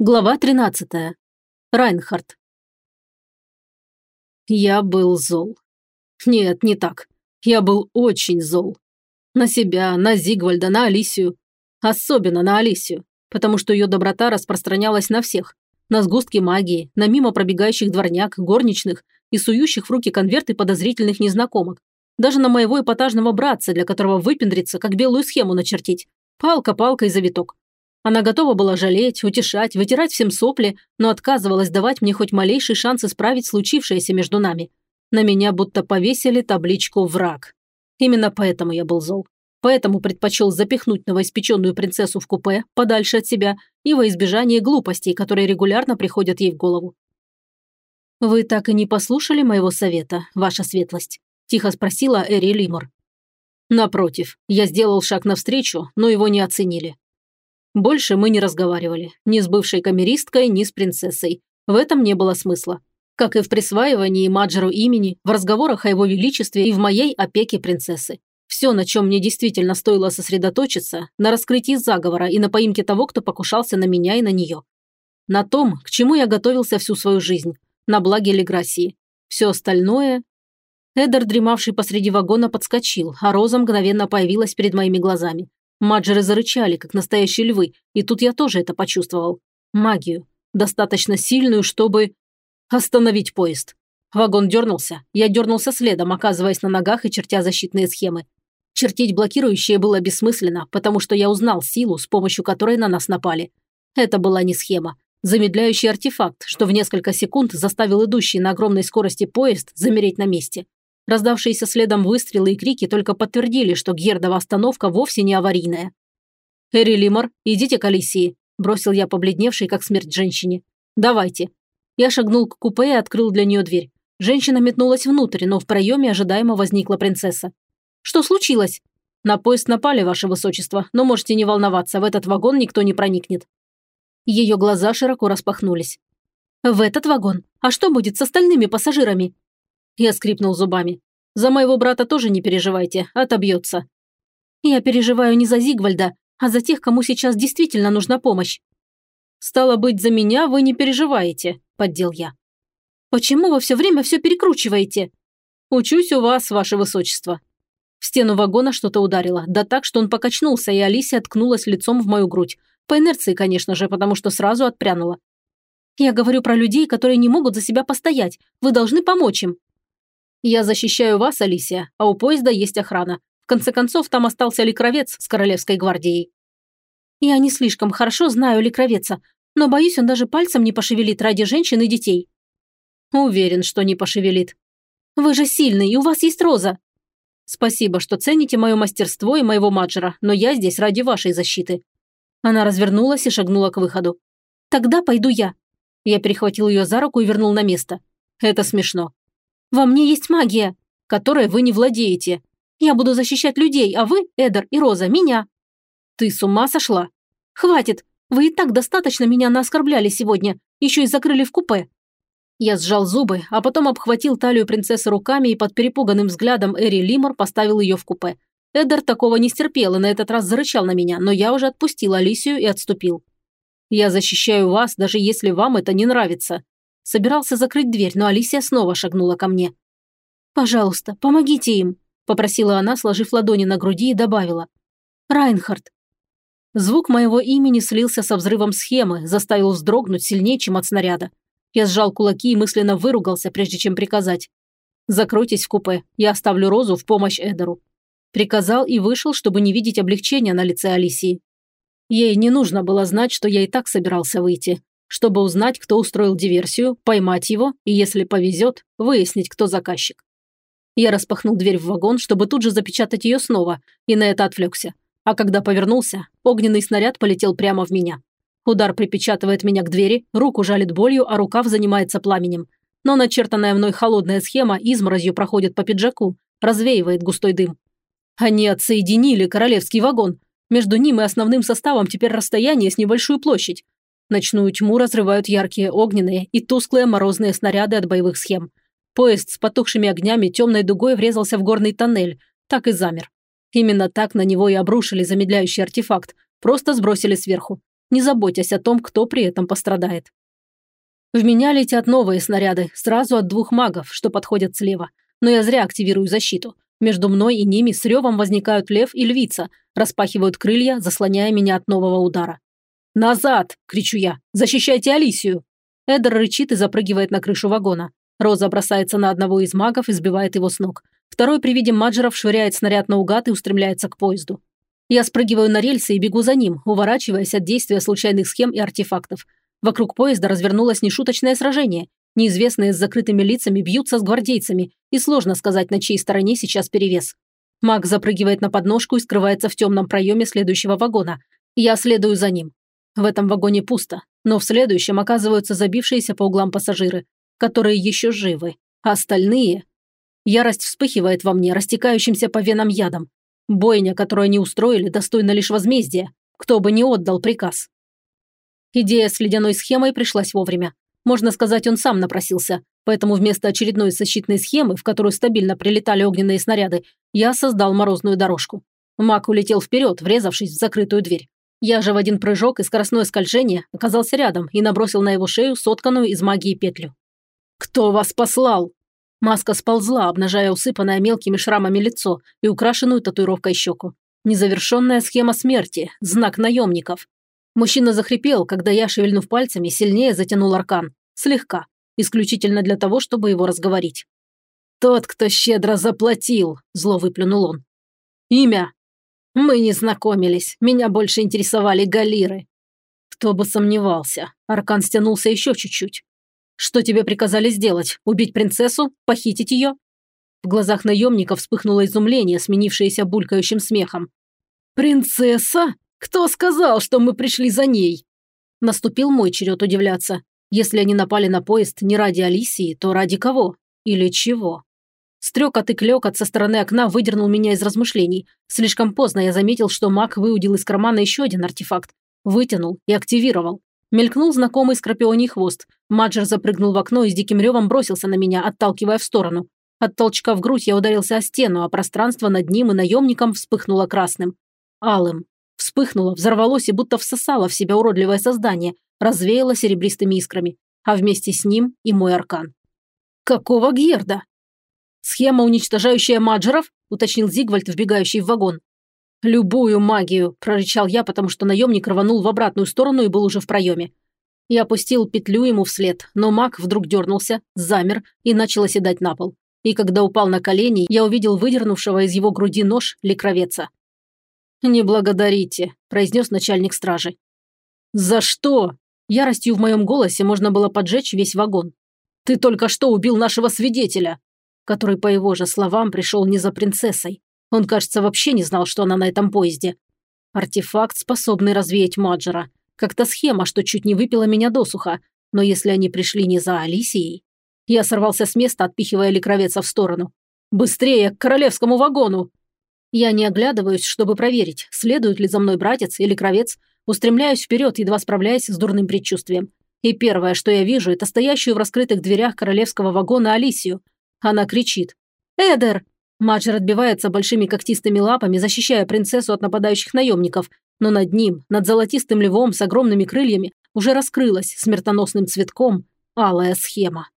Глава 13. Райнхард. Я был зол. Нет, не так. Я был очень зол. На себя, на Зигвальда, на Алисию. Особенно на Алисию, потому что ее доброта распространялась на всех. На сгустки магии, на мимо пробегающих дворняк, горничных и сующих в руки конверты подозрительных незнакомок. Даже на моего эпатажного братца, для которого выпендриться, как белую схему начертить. Палка палкой завиток. Она готова была жалеть, утешать, вытирать всем сопли, но отказывалась давать мне хоть малейший шанс исправить случившееся между нами. На меня будто повесили табличку «Враг». Именно поэтому я был зол. Поэтому предпочел запихнуть новоиспеченную принцессу в купе, подальше от себя, и во избежание глупостей, которые регулярно приходят ей в голову. «Вы так и не послушали моего совета, ваша светлость?» – тихо спросила Эри Лимор. «Напротив, я сделал шаг навстречу, но его не оценили. Больше мы не разговаривали. Ни с бывшей камеристкой, ни с принцессой. В этом не было смысла. Как и в присваивании Маджеру имени, в разговорах о его величестве и в моей опеке принцессы. Все, на чем мне действительно стоило сосредоточиться, на раскрытии заговора и на поимке того, кто покушался на меня и на нее. На том, к чему я готовился всю свою жизнь, на благе Леграсии. Все остальное... Эдер, дремавший посреди вагона, подскочил, а Роза мгновенно появилась перед моими глазами. Маджеры зарычали, как настоящие львы, и тут я тоже это почувствовал. Магию. Достаточно сильную, чтобы... Остановить поезд. Вагон дернулся. Я дернулся следом, оказываясь на ногах и чертя защитные схемы. Чертить блокирующие было бессмысленно, потому что я узнал силу, с помощью которой на нас напали. Это была не схема. Замедляющий артефакт, что в несколько секунд заставил идущий на огромной скорости поезд замереть на месте. Раздавшиеся следом выстрелы и крики только подтвердили, что Гердова остановка вовсе не аварийная. «Эри Лимор, идите к Алисии», – бросил я побледневшей, как смерть женщине. «Давайте». Я шагнул к купе и открыл для нее дверь. Женщина метнулась внутрь, но в проеме ожидаемо возникла принцесса. «Что случилось?» «На поезд напали, ваше высочество, но можете не волноваться, в этот вагон никто не проникнет». Ее глаза широко распахнулись. «В этот вагон? А что будет с остальными пассажирами?» Я скрипнул зубами. «За моего брата тоже не переживайте, отобьется». «Я переживаю не за Зигвальда, а за тех, кому сейчас действительно нужна помощь». «Стало быть, за меня вы не переживаете», – поддел я. «Почему вы все время все перекручиваете?» «Учусь у вас, ваше высочество». В стену вагона что-то ударило, да так, что он покачнулся, и Алисия ткнулась лицом в мою грудь. По инерции, конечно же, потому что сразу отпрянула. «Я говорю про людей, которые не могут за себя постоять. Вы должны помочь им». «Я защищаю вас, Алисия, а у поезда есть охрана. В конце концов, там остался Ликровец с Королевской гвардией». «Я не слишком хорошо знаю Ликровеца, но боюсь, он даже пальцем не пошевелит ради женщин и детей». «Уверен, что не пошевелит». «Вы же сильный, и у вас есть роза». «Спасибо, что цените мое мастерство и моего маджера, но я здесь ради вашей защиты». Она развернулась и шагнула к выходу. «Тогда пойду я». Я перехватил ее за руку и вернул на место. «Это смешно. Во мне есть магия, которой вы не владеете. Я буду защищать людей, а вы, Эдер и Роза, меня». «Ты с ума сошла?» «Хватит. Вы и так достаточно меня наоскорбляли сегодня. Еще и закрыли в купе». Я сжал зубы, а потом обхватил талию принцессы руками и под перепуганным взглядом Эри Лимор поставил ее в купе. Эдер такого не стерпел и на этот раз зарычал на меня, но я уже отпустил Алисию и отступил. «Я защищаю вас, даже если вам это не нравится. Собирался закрыть дверь, но Алисия снова шагнула ко мне. «Пожалуйста, помогите им», – попросила она, сложив ладони на груди и добавила. «Райнхард». Звук моего имени слился со взрывом схемы, заставил вздрогнуть сильнее, чем от снаряда. Я сжал кулаки и мысленно выругался, прежде чем приказать. «Закройтесь в купе, я оставлю Розу в помощь Эдеру». Приказал и вышел, чтобы не видеть облегчения на лице Алисии. Ей не нужно было знать, что я и так собирался выйти чтобы узнать, кто устроил диверсию, поймать его и, если повезет, выяснить, кто заказчик. Я распахнул дверь в вагон, чтобы тут же запечатать ее снова, и на это отвлекся. А когда повернулся, огненный снаряд полетел прямо в меня. Удар припечатывает меня к двери, руку жалит болью, а рукав занимается пламенем. Но начертанная мной холодная схема изморозью проходит по пиджаку, развеивает густой дым. Они отсоединили королевский вагон. Между ним и основным составом теперь расстояние с небольшую площадь. Ночную тьму разрывают яркие огненные и тусклые морозные снаряды от боевых схем. Поезд с потухшими огнями темной дугой врезался в горный тоннель, так и замер. Именно так на него и обрушили замедляющий артефакт, просто сбросили сверху. не заботясь о том, кто при этом пострадает. В меня летят новые снаряды, сразу от двух магов, что подходят слева. Но я зря активирую защиту. Между мной и ними с ревом возникают лев и львица, распахивают крылья, заслоняя меня от нового удара. «Назад!» – кричу я. «Защищайте Алисию!» Эдер рычит и запрыгивает на крышу вагона. Роза бросается на одного из магов и сбивает его с ног. Второй при виде маджеров швыряет снаряд наугад и устремляется к поезду. Я спрыгиваю на рельсы и бегу за ним, уворачиваясь от действия случайных схем и артефактов. Вокруг поезда развернулось нешуточное сражение. Неизвестные с закрытыми лицами бьются с гвардейцами, и сложно сказать, на чьей стороне сейчас перевес. Маг запрыгивает на подножку и скрывается в темном проеме следующего вагона. Я следую за ним. В этом вагоне пусто, но в следующем оказываются забившиеся по углам пассажиры, которые еще живы, а остальные... Ярость вспыхивает во мне, растекающимся по венам ядом. Бойня, которую они устроили, достойна лишь возмездия, кто бы не отдал приказ. Идея с ледяной схемой пришлась вовремя. Можно сказать, он сам напросился, поэтому вместо очередной защитной схемы, в которую стабильно прилетали огненные снаряды, я создал морозную дорожку. Маг улетел вперед, врезавшись в закрытую дверь. Я же в один прыжок и скоростное скольжение оказался рядом и набросил на его шею сотканную из магии петлю. «Кто вас послал?» Маска сползла, обнажая усыпанное мелкими шрамами лицо и украшенную татуировкой щеку. Незавершенная схема смерти, знак наемников. Мужчина захрипел, когда я, шевельнув пальцами, сильнее затянул аркан. Слегка. Исключительно для того, чтобы его разговорить. «Тот, кто щедро заплатил», – зло выплюнул он. «Имя?» «Мы не знакомились. Меня больше интересовали галиры». Кто бы сомневался. Аркан стянулся еще чуть-чуть. Что тебе приказали сделать? Убить принцессу? Похитить ее?» В глазах наемника вспыхнуло изумление, сменившееся булькающим смехом. «Принцесса? Кто сказал, что мы пришли за ней?» Наступил мой черед удивляться. Если они напали на поезд не ради Алисии, то ради кого? Или чего? Стрекот и клёкот со стороны окна выдернул меня из размышлений. Слишком поздно я заметил, что маг выудил из кармана еще один артефакт. Вытянул и активировал. Мелькнул знакомый скорпионий хвост. Маджер запрыгнул в окно и с диким ревом бросился на меня, отталкивая в сторону. От толчка в грудь я ударился о стену, а пространство над ним и наемником вспыхнуло красным. Алым. Вспыхнуло, взорвалось и будто всосало в себя уродливое создание, развеяло серебристыми искрами. А вместе с ним и мой аркан. «Какого Герда?» «Схема, уничтожающая Маджеров?» – уточнил Зигвальд, вбегающий в вагон. «Любую магию!» – прорычал я, потому что наемник рванул в обратную сторону и был уже в проеме. Я опустил петлю ему вслед, но маг вдруг дернулся, замер и начал оседать на пол. И когда упал на колени, я увидел выдернувшего из его груди нож ликровеца. «Не благодарите», – произнес начальник стражи. «За что?» Яростью в моем голосе можно было поджечь весь вагон. «Ты только что убил нашего свидетеля!» Который, по его же словам, пришел не за принцессой, он, кажется, вообще не знал, что она на этом поезде. Артефакт, способный развеять Маджера. Как-то схема, что чуть не выпила меня досуха. Но если они пришли не за Алисией... Я сорвался с места, отпихивая Ликровеца в сторону. «Быстрее, к королевскому вагону!» Я не оглядываюсь, чтобы проверить, следует ли за мной братец или кровец, устремляюсь вперед, едва справляясь с дурным предчувствием. И первое, что я вижу, это стоящую в раскрытых дверях королевского вагона Алисию. Она кричит. «Эдер! Маджер отбивается большими когтистыми лапами, защищая принцессу от нападающих наемников, но над ним, над золотистым львом с огромными крыльями, уже раскрылась смертоносным цветком алая схема.